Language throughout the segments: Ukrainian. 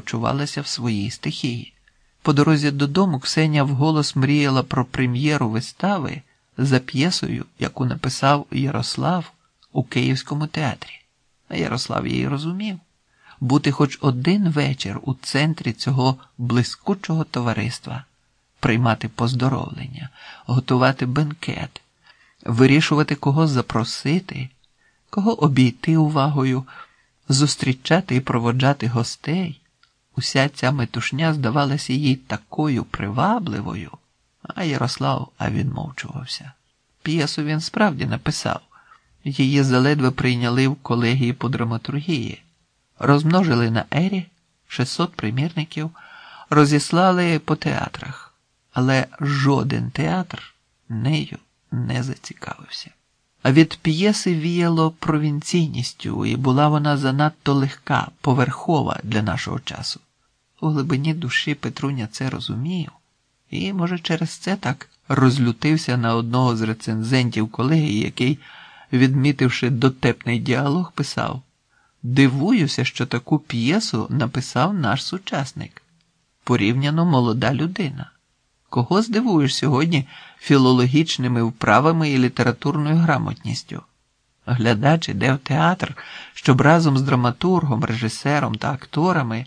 почувалася в своїй стихії. По дорозі додому Ксеня вголос мріяла про прем'єру вистави за п'єсою, яку написав Ярослав у Київському театрі. А Ярослав її розумів бути хоч один вечір у центрі цього блискучого товариства, приймати поздоровлення, готувати бенкет, вирішувати, кого запросити, кого обійти увагою, зустрічати і проводжати гостей. Уся ця метушня здавалася їй такою привабливою, а Ярослав а відмовчувався. П'єсу він справді написав. Її заледве прийняли в колегії по драматургії, розмножили на ері 600 примірників, розіслали по театрах, але жоден театр нею не зацікавився. А від п'єси віяло провінційністю, і була вона занадто легка, поверхова для нашого часу. У глибині душі Петруня це розумів, і, може, через це так розлютився на одного з рецензентів колегії, який, відмітивши дотепний діалог, писав: Дивуюся, що таку п'єсу написав наш сучасник, порівняно молода людина. Кого здивуєш сьогодні філологічними вправами і літературною грамотністю? Глядач іде в театр, щоб разом з драматургом, режисером та акторами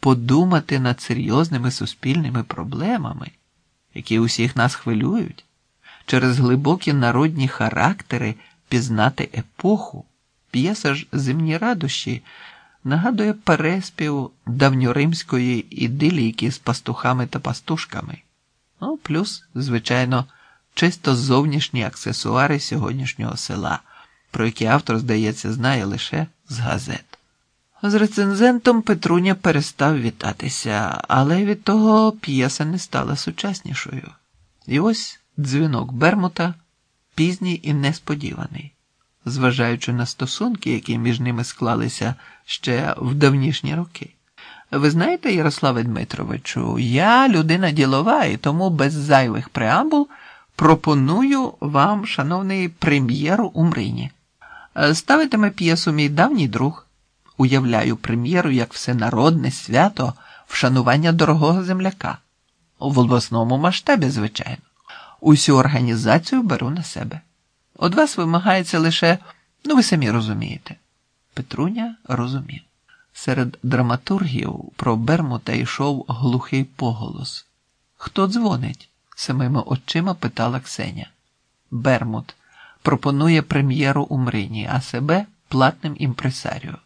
подумати над серйозними суспільними проблемами, які усіх нас хвилюють, через глибокі народні характери пізнати епоху. П'єса ж Земні радощі нагадує переспів давньоримської ідилійки з пастухами та пастушками. Плюс, звичайно, чисто зовнішні аксесуари сьогоднішнього села, про які автор, здається, знає лише з газет. З рецензентом Петруня перестав вітатися, але від того п'єса не стала сучаснішою. І ось дзвінок Бермута пізній і несподіваний, зважаючи на стосунки, які між ними склалися ще в давнішні роки. Ви знаєте, Ярославе Дмитровичу, я людина ділова, і тому без зайвих преамбул пропоную вам, шановний прем'єру у Мрині. Ставитиме п'єсу мій давній друг. Уявляю прем'єру як всенародне свято вшанування дорогого земляка. В обласному масштабі, звичайно. Усю організацію беру на себе. От вас вимагається лише, ну ви самі розумієте. Петруня розумів. Серед драматургів про Бермута йшов глухий поголос. Хто дзвонить? самими очима питала Ксеня. Бермут пропонує прем'єру у Мрині, а себе платним імпресаріо,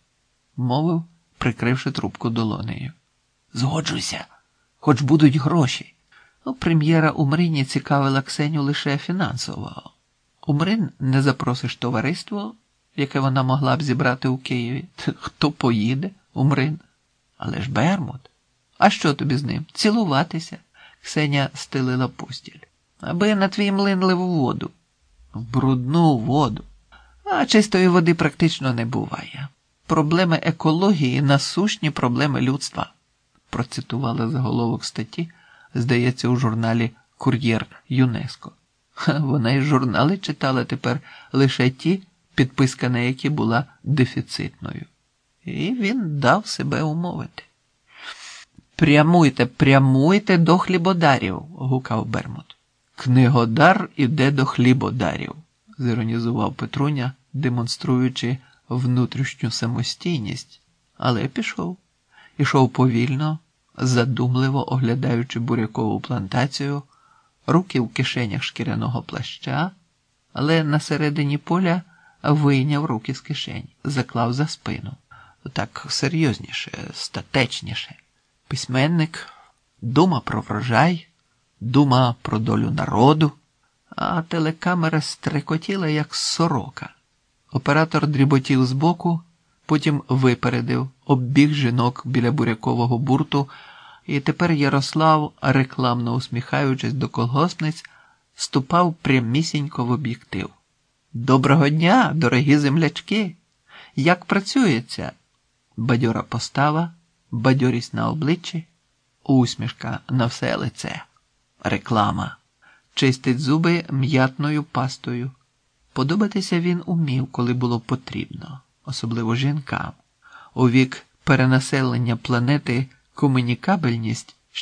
мовив, прикривши трубку долонею. Згоджуйся, хоч будуть гроші. Ну, прем'єра у Мрині цікавила Ксеню лише фінансово. У Мрин не запросиш товариство, яке вона могла б зібрати у Києві. Хто поїде у Мрин? Але ж Бермут. А що тобі з ним? Цілуватися? Ксеня стелила постіль. Аби на твій млин ливу воду. Брудну воду. А чистої води практично не буває. Проблеми екології насущні проблеми людства, процитувала заголовок статті, здається, у журналі Кур'єр ЮНЕСКО. Вона й журнали читала тепер лише ті, підписка на які була дефіцитною. І він дав себе умовити. Прямуйте, прямуйте до хлібодарів, гукав Бермут. Книгодар іде до хлібодарів, зіронізував Петруня, демонструючи внутрішню самостійність, але пішов. Ішов повільно, задумливо оглядаючи бурякову плантацію, руки в кишенях шкіряного плаща, але на середині поля вийняв руки з кишень, заклав за спину. Так серйозніше, статечніше. Письменник, дума про врожай, дума про долю народу, а телекамера стрекотіла, як сорока. Оператор дріботів збоку, потім випередив, оббіг жінок біля бурякового бурту, і тепер Ярослав, рекламно усміхаючись до колгоспниць, ступав прямісінько в об'єктив. Доброго дня, дорогі землячки! Як працюється? Бадьора постава, бадьорість на обличчі, усмішка на все лице, реклама, чистить зуби м'ятною пастою. Подобатися він умів, коли було потрібно, особливо жінкам. У вік перенаселення планети комунікабельність